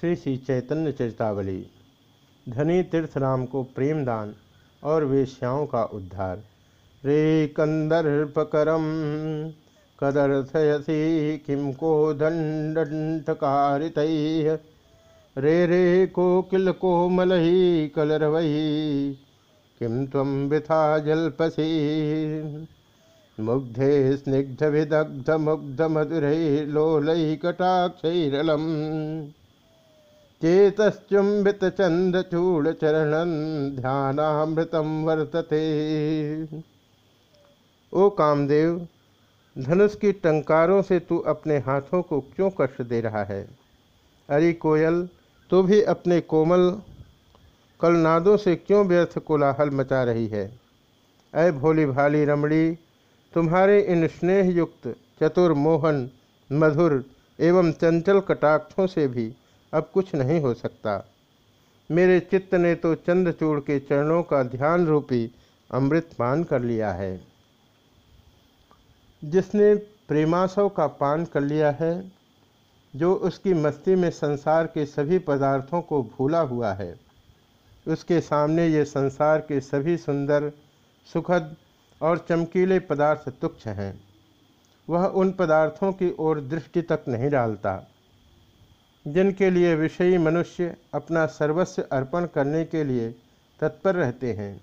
श्री श्री चैतन्य चरितावली धनी तीर्थराम को प्रेमदान और वेश्याओं का उद्धार। रे कंदर्पकरम कदर्थयसी किम को दंडकारित रे रे कोकिल कोमलही कलरवही किम तम वृथा जल्पसी। मुग्धे स्निग्ध विदग्ध, मुग्ध मधुरै लोलै कटाक्षरलम। चेतश्चुंबित चंद चूड़ चरण ध्यानामृतम वर्तते। ओ कामदेव, धनुष की टंकारों से तू अपने हाथों को क्यों कष्ट दे रहा है? अरे कोयल, तू भी अपने कोमल कलनादों से क्यों व्यर्थ कोलाहल मचा रही है? अय भोली भाली रमणी, तुम्हारे इन स्नेह युक्त चतुर मोहन, मधुर एवं चंचल कटाक्षों से भी अब कुछ नहीं हो सकता। मेरे चित्त ने तो चंद्रचूड़ के चरणों का ध्यान रूपी अमृत पान कर लिया है। जिसने प्रेमासव का पान कर लिया है, जो उसकी मस्ती में संसार के सभी पदार्थों को भूला हुआ है। उसके सामने ये संसार के सभी सुंदर, सुखद और चमकीले पदार्थ तुच्छ हैं। वह उन पदार्थों की ओर दृष्टि तक नहीं डालता। जिनके लिए विषयी मनुष्य अपना सर्वस्व अर्पण करने के लिए तत्पर रहते हैं,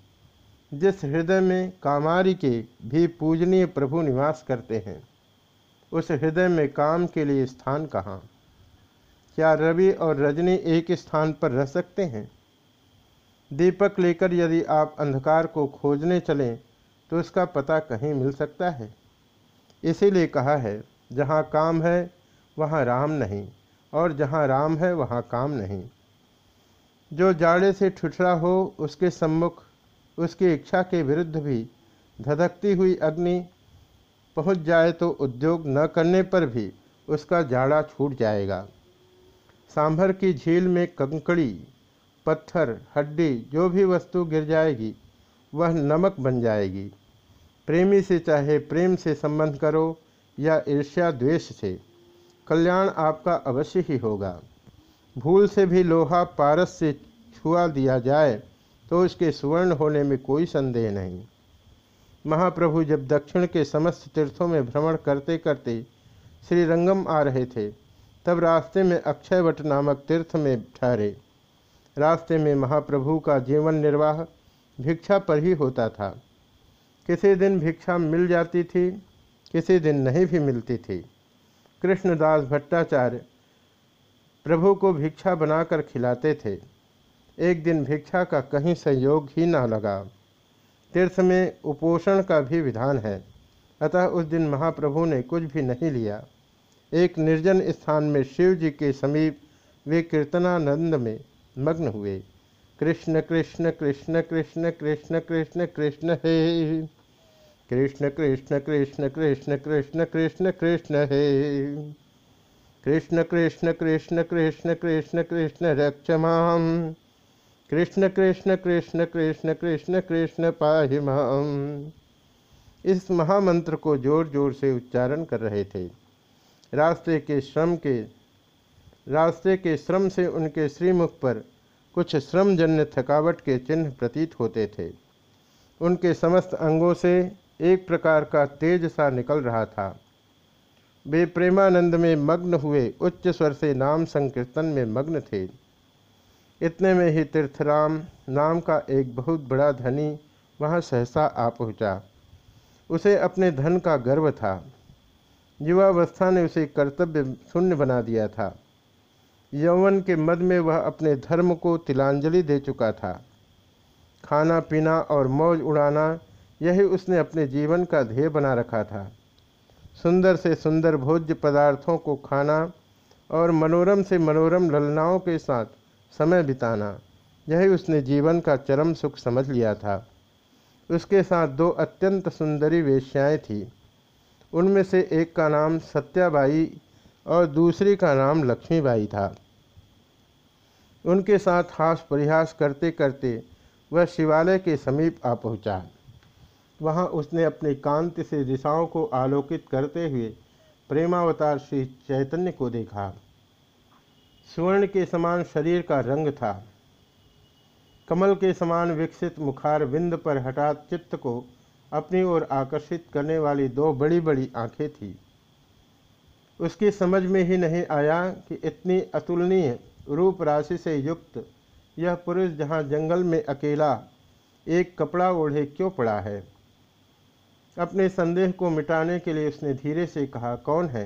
जिस हृदय में कामारी के भी पूजनीय प्रभु निवास करते हैं, उस हृदय में काम के लिए स्थान कहाँ? क्या रवि और रजनी एक स्थान पर रह सकते हैं? दीपक लेकर यदि आप अंधकार को खोजने चलें तो उसका पता कहीं मिल सकता है। इसीलिए कहा है, जहाँ काम है, वहाँ राम नहीं। और जहाँ राम है, वहाँ काम नहीं। जो जाड़े से ठुठरा हो, उसके सम्मुख, उसकी इच्छा के विरुद्ध भी धधकती हुई अग्नि पहुँच जाए तो उद्योग न करने पर भी उसका जाड़ा छूट जाएगा। सांभर की झील में कंकड़ी, पत्थर, हड्डी, जो भी वस्तु गिर जाएगी, वह नमक बन जाएगी। प्रेमी से चाहे प्रेम से संबंध करो या ईर्ष्या द्वेष से। कल्याण आपका अवश्य ही होगा। भूल से भी लोहा पारस से छुआ दिया जाए तो उसके सुवर्ण होने में कोई संदेह नहीं। महाप्रभु जब दक्षिण के समस्त तीर्थों में भ्रमण करते करते श्रीरंगम आ रहे थे, तब रास्ते में अक्षयवट नामक तीर्थ में ठहरे। रास्ते में महाप्रभु का जीवन निर्वाह, भिक्षा पर ही होता था। किसी दिन भिक्षा मिल जाती थी, किसी दिन नहीं भी मिलती थी। कृष्णदास भट्टाचार्य प्रभु को भिक्षा बनाकर खिलाते थे। एक दिन भिक्षा का कहीं संयोग ही ना लगा। तीर्थ में उपोषण का भी विधान है। अतः उस दिन महाप्रभु ने कुछ भी नहीं लिया। एक निर्जन स्थान में शिव जी के समीप वे कीर्तनानंद में मग्न हुए। कृष्ण कृष्ण कृष्ण कृष्ण कृष्ण कृष्ण कृष्ण, हे कृष्ण कृष्ण कृष्ण कृष्ण कृष्ण कृष्ण कृष्ण हे कृष्ण कृष्ण कृष्ण कृष्ण कृष्ण कृष्ण रक्ष माम कृष्ण कृष्ण कृष्ण कृष्ण कृष्ण कृष्ण पाहि माम इस महामंत्र को ज़ोर ज़ोर से उच्चारण कर रहे थे रास्ते के श्रम के रास्ते के श्रम से उनके श्रीमुख पर कुछ श्रमजन्य थकावट के चिन्ह प्रतीत होते थे उनके समस्त अंगों से एक प्रकार का तेज सा निकल रहा था। वे प्रेमानंद में मग्न हुए उच्च स्वर से नाम संकीर्तन में मग्न थे। इतने में ही तीर्थराम नाम का एक बहुत बड़ा धनी वहाँ सहसा आ पहुँचा। उसे अपने धन का गर्व था। युवावस्था ने उसे कर्तव्य शून्य बना दिया था। यौवन के मद में वह अपने धर्म को तिलांजलि दे चुका था। खाना पीना और मौज उड़ाना यही उसने अपने जीवन का ध्येय बना रखा था। सुंदर से सुंदर भोज्य पदार्थों को खाना और मनोरम से मनोरम ललनाओं के साथ समय बिताना, यही उसने जीवन का चरम सुख समझ लिया था। उसके साथ दो अत्यंत सुंदरी वेश्याएँ थीं। उनमें से एक का नाम सत्याबाई और दूसरी का नाम लक्ष्मीबाई था। उनके साथ हास परिहास करते करते वह शिवालय के समीप आ पहुँचा। वहाँ उसने अपने कांति से दिशाओं को आलोकित करते हुए प्रेमावतार श्री चैतन्य को देखा। स्वर्ण के समान शरीर का रंग था। कमल के समान विकसित मुखार बिंद पर हठात चित्त को अपनी ओर आकर्षित करने वाली दो बड़ी बड़ी आँखें थी। उसकी समझ में ही नहीं आया कि इतनी अतुलनीय रूप राशि से युक्त यह पुरुष जहाँ जंगल में अकेला एक कपड़ा ओढ़े क्यों पड़ा है। अपने संदेह को मिटाने के लिए उसने धीरे से कहा, कौन है?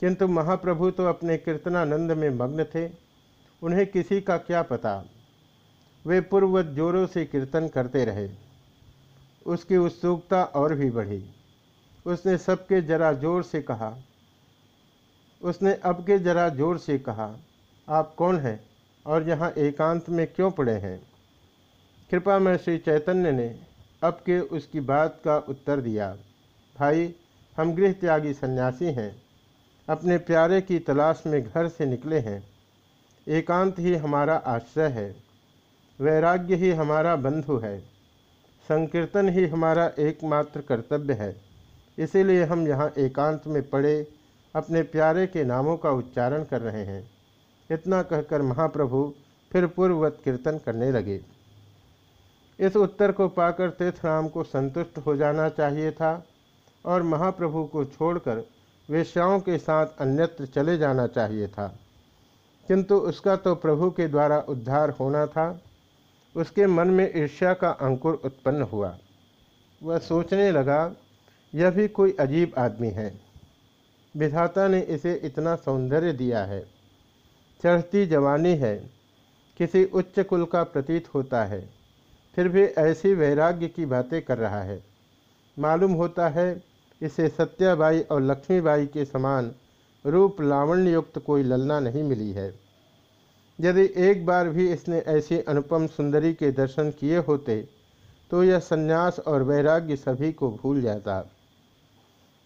किंतु महाप्रभु तो अपने कीर्तनानंद में मग्न थे, उन्हें किसी का क्या पता? वे पूर्ववत जोरों से कीर्तन करते रहे। उसकी उत्सुकता और भी बढ़ी। उसने सबके जरा ज़ोर से कहा, उसने अब के जरा ज़ोर से कहा, आप कौन हैं और यहाँ एकांत में क्यों पड़े हैं? कृपा में श्री चैतन्य ने अब के उसकी बात का उत्तर दिया, भाई, हम गृह त्यागी सन्यासी हैं। अपने प्यारे की तलाश में घर से निकले हैं। एकांत ही हमारा आश्रय है। वैराग्य ही हमारा बंधु है। संकीर्तन ही हमारा एकमात्र कर्तव्य है। इसीलिए हम यहाँ एकांत में पड़े, अपने प्यारे के नामों का उच्चारण कर रहे हैं। इतना कहकर महाप्रभु फिर पूर्ववत कीर्तन करने लगे। इस उत्तर को पाकर तीर्थराम को संतुष्ट हो जाना चाहिए था और महाप्रभु को छोड़कर वेश्याओं के साथ अन्यत्र चले जाना चाहिए था। किंतु उसका तो प्रभु के द्वारा उद्धार होना था। उसके मन में ईर्ष्या का अंकुर उत्पन्न हुआ। वह सोचने लगा, यह भी कोई अजीब आदमी है। विधाता ने इसे इतना सौंदर्य दिया है। चढ़ती जवानी है। किसी उच्च कुल का प्रतीत होता है। फिर भी ऐसी वैराग्य की बातें कर रहा है। मालूम होता है, इसे सत्याबाई और लक्ष्मीबाई के समान रूप लावण्य युक्त कोई ललना नहीं मिली है। यदि एक बार भी इसने ऐसी अनुपम सुंदरी के दर्शन किए होते तो यह सन्यास और वैराग्य सभी को भूल जाता।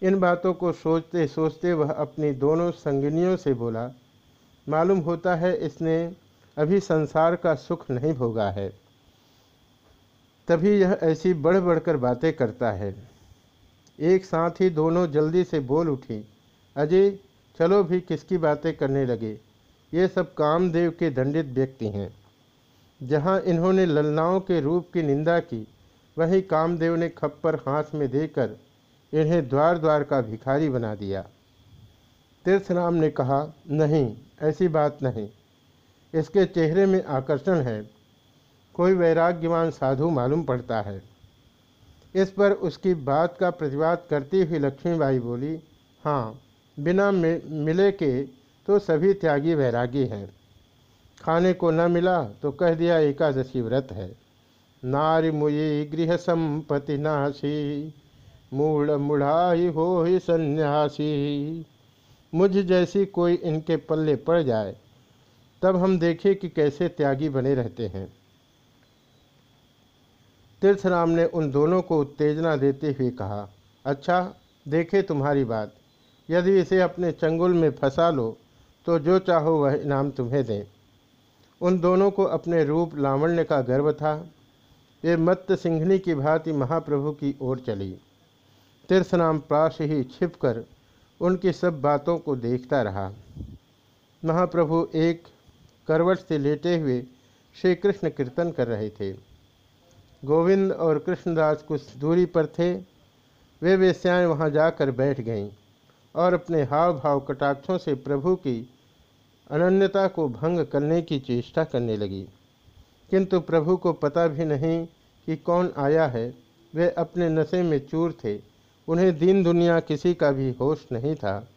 इन बातों को सोचते सोचते वह अपनी दोनों संगिनियों से बोला, मालूम होता है इसने अभी संसार का सुख नहीं भोगा है। तभी यह ऐसी बढ़ बढ़कर बातें करता है। एक साथ ही दोनों जल्दी से बोल उठी, अजय, चलो भी किसकी बातें करने लगे? ये सब कामदेव के दंडित व्यक्ति हैं। जहाँ इन्होंने ललनाओं के रूप की निंदा की, वहीं कामदेव ने खप्पर हाथ में देकर इन्हें द्वार द्वार का भिखारी बना दिया। तीर्थराम ने कहा, नहीं, ऐसी बात नहीं। इसके चेहरे में आकर्षण है। कोई वैराग्यवान साधु मालूम पड़ता है। इस पर उसकी बात का प्रतिवाद करती हुई लक्ष्मीबाई बोली हाँ बिना मिले के तो सभी त्यागी वैरागी हैं। खाने को न मिला तो कह दिया एकादशी व्रत है। नारी मुई गृह संपत्ति नासी मूढ़ मुढ़ाई हो ही सन्यासी। मुझ जैसी कोई इनके पल्ले पड़ जाए, तब हम देखें कि कैसे त्यागी बने रहते हैं। तीर्थराम ने उन दोनों को उत्तेजना देते हुए कहा अच्छा देखे तुम्हारी बात। यदि इसे अपने चंगुल में फंसा लो तो जो चाहो वह इनाम तुम्हें दें। उन दोनों को अपने रूप लावण्य का गर्व था। ये मत्त सिंघनी की भांति महाप्रभु की ओर चली। तीर्थनाम पास ही छिपकर उनकी सब बातों को देखता रहा। महाप्रभु एक करवट से लेटे हुए श्री कृष्ण कीर्तन कर रहे थे। गोविंद और कृष्णदास कुछ दूरी पर थे। वे वेश्याएँ वहाँ जाकर बैठ गईं और अपने हाव भाव कटाक्षों से प्रभु की अनन्यता को भंग करने की चेष्टा करने लगी। किंतु प्रभु को पता भी नहीं कि कौन आया है। वे अपने नशे में चूर थे। उन्हें दीन दुनिया किसी का भी होश नहीं था।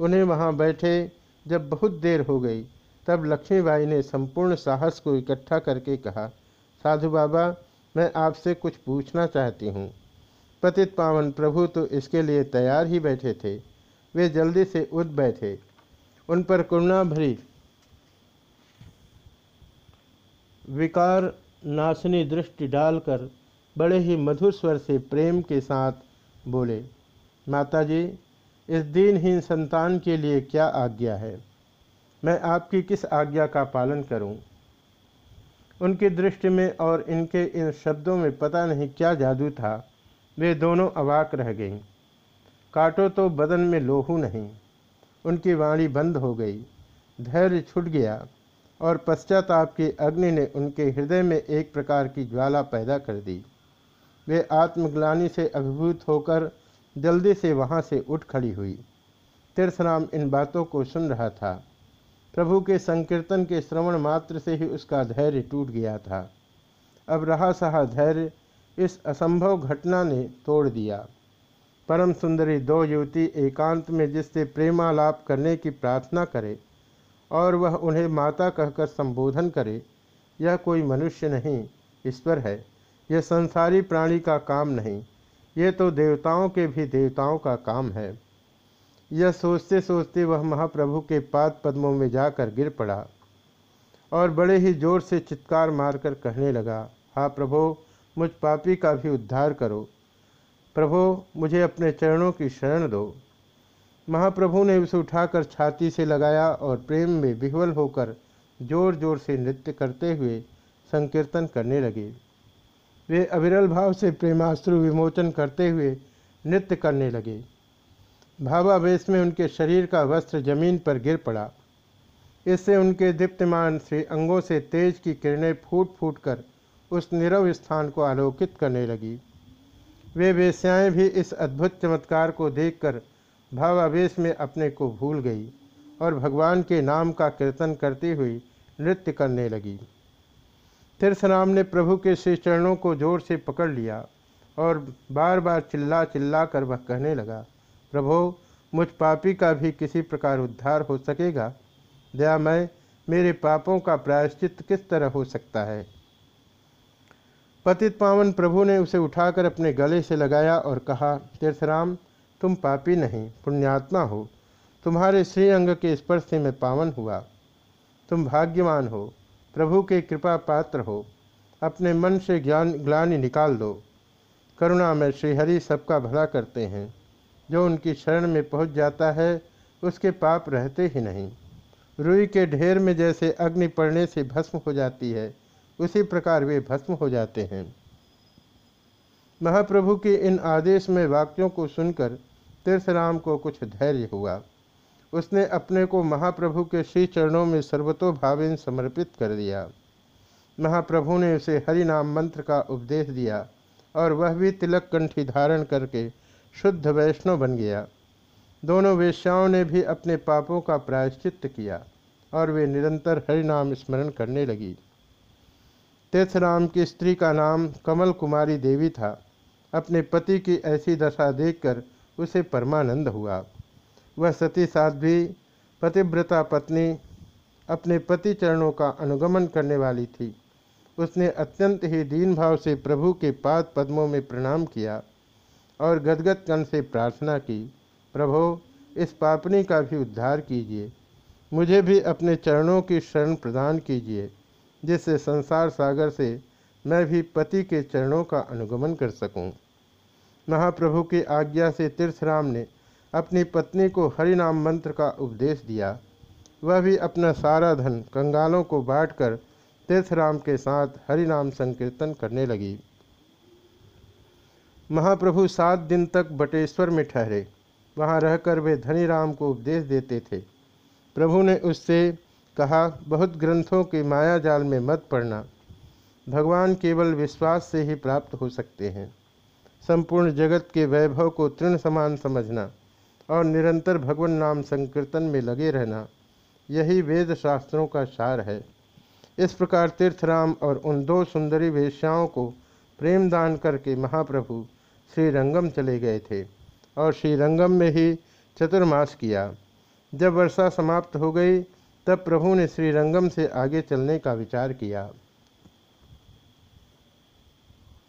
उन्हें वहाँ बैठे जब बहुत देर हो गई, तब लक्ष्मीबाई ने संपूर्ण साहस को इकट्ठा करके कहा, साधु बाबा मैं आपसे कुछ पूछना चाहती हूँ। पतित पावन प्रभु तो इसके लिए तैयार ही बैठे थे। वे जल्दी से उठ बैठे। उन पर करुणा भरी विकार नाशनी दृष्टि डालकर बड़े ही मधुर स्वर से प्रेम के साथ बोले, माताजी, इस दीनहीन संतान के लिए क्या आज्ञा है? मैं आपकी किस आज्ञा का पालन करूँ? उनकी दृष्टि में और इनके इन शब्दों में पता नहीं क्या जादू था, वे दोनों अवाक रह गईं। काटो तो बदन में लोहू नहीं, उनकी वाणी बंद हो गई, धैर्य छूट गया और पश्चाताप की अग्नि ने उनके हृदय में एक प्रकार की ज्वाला पैदा कर दी। वे आत्मग्लानी से अभिभूत होकर जल्दी से वहाँ से उठ खड़ी हुई। तीर्थराम इन बातों को सुन रहा था। प्रभु के संकीर्तन के श्रवण मात्र से ही उसका धैर्य टूट गया था। अब रहा सहा धैर्य इस असंभव घटना ने तोड़ दिया। परम सुंदरी दो युवती एकांत में जिससे प्रेमालाप करने की प्रार्थना करे और वह उन्हें माता कहकर संबोधन करे, यह कोई मनुष्य नहीं, ईश्वर है। यह संसारी प्राणी का काम नहीं, ये तो देवताओं के भी देवताओं का काम है। यह सोचते सोचते वह महाप्रभु के पाद पद्मों में जाकर गिर पड़ा और बड़े ही ज़ोर से चित्कार मारकर कहने लगा, हा प्रभो, मुझ पापी का भी उद्धार करो। प्रभो, मुझे अपने चरणों की शरण दो। महाप्रभु ने उसे उठाकर छाती से लगाया और प्रेम में विह्वल होकर ज़ोर ज़ोर से नृत्य करते हुए संकीर्तन करने लगे। वे अविरल भाव से प्रेमाश्रु विमोचन करते हुए नृत्य करने लगे। भावावेश में उनके शरीर का वस्त्र ज़मीन पर गिर पड़ा। इससे उनके दीप्तिमान श्री अंगों से तेज की किरणें फूट फूट कर उस निरव स्थान को आलोकित करने लगी। वे वेश्याएँ भी इस अद्भुत चमत्कार को देखकर भावावेश में अपने को भूल गई और भगवान के नाम का कीर्तन करती हुई नृत्य करने लगी। तीर्थराम ने प्रभु के श्री चरणों को ज़ोर से पकड़ लिया और बार बार चिल्ला चिल्ला कर वह कहने लगा प्रभो, मुझ पापी का भी किसी प्रकार उद्धार हो सकेगा? दयामय मेरे पापों का प्रायश्चित किस तरह हो सकता है? पतित पावन प्रभु ने उसे उठाकर अपने गले से लगाया और कहा, तीर्थराम, तुम पापी नहीं, पुण्यात्मा हो। तुम्हारे श्री अंग के स्पर्श से मैं पावन हुआ। तुम भाग्यवान हो, प्रभु के कृपा पात्र हो। अपने मन से ज्ञान, ग्लानि निकाल दो। करुणा में श्रीहरि सबका भला करते हैं। जो उनकी शरण में पहुँच जाता है, उसके पाप रहते ही नहीं। रुई के ढेर में जैसे अग्नि पड़ने से भस्म हो जाती है, उसी प्रकार वे भस्म हो जाते हैं। महाप्रभु के इन आदेश में वाक्यों को सुनकर तीर्थराम को कुछ धैर्य हुआ। उसने अपने को महाप्रभु के श्री चरणों में सर्वतोभावेन समर्पित कर दिया। महाप्रभु ने उसे हरि नाम मंत्र का उपदेश दिया और वह भी तिलक कंठी धारण करके शुद्ध वैष्णव बन गया। दोनों वेश्याओं ने भी अपने पापों का प्रायश्चित किया और वे निरंतर हरि नाम स्मरण करने लगी। तीर्थराम की स्त्री का नाम कमल कुमारी देवी था। अपने पति की ऐसी दशा देखकर उसे परमानंद हुआ। वह सती साध्वी पतिव्रता पत्नी अपने पति चरणों का अनुगमन करने वाली थी। उसने अत्यंत ही दीन भाव से प्रभु के पाद पद्मों में प्रणाम किया। और गदगद कण से प्रार्थना की, प्रभो, इस पापनी का भी उद्धार कीजिए। मुझे भी अपने चरणों की शरण प्रदान कीजिए, जिससे संसार सागर से मैं भी पति के चरणों का अनुगमन कर सकूँ। महाप्रभु की आज्ञा से तीर्थराम ने अपनी पत्नी को हरिनाम मंत्र का उपदेश दिया। वह भी अपना सारा धन कंगालों को बांटकर तीर्थराम के साथ हरिनाम संकीर्तन करने लगी। महाप्रभु सात दिन तक बटेश्वर में ठहरे। वहाँ रहकर वे धनीराम को उपदेश देते थे। प्रभु ने उससे कहा, बहुत ग्रंथों के माया जाल में मत पड़ना। भगवान केवल विश्वास से ही प्राप्त हो सकते हैं। संपूर्ण जगत के वैभव को तृण समान समझना और निरंतर भगवान नाम संकीर्तन में लगे रहना, यही वेद शास्त्रों का सार है। इस प्रकार तीर्थराम और उन दो सुंदरी वेश्याओं को प्रेम दान करके महाप्रभु श्रीरंगम चले गए थे और श्रीरंगम में ही चतुर्मास किया। जब वर्षा समाप्त हो गई, तब प्रभु ने श्रीरंगम से आगे चलने का विचार किया।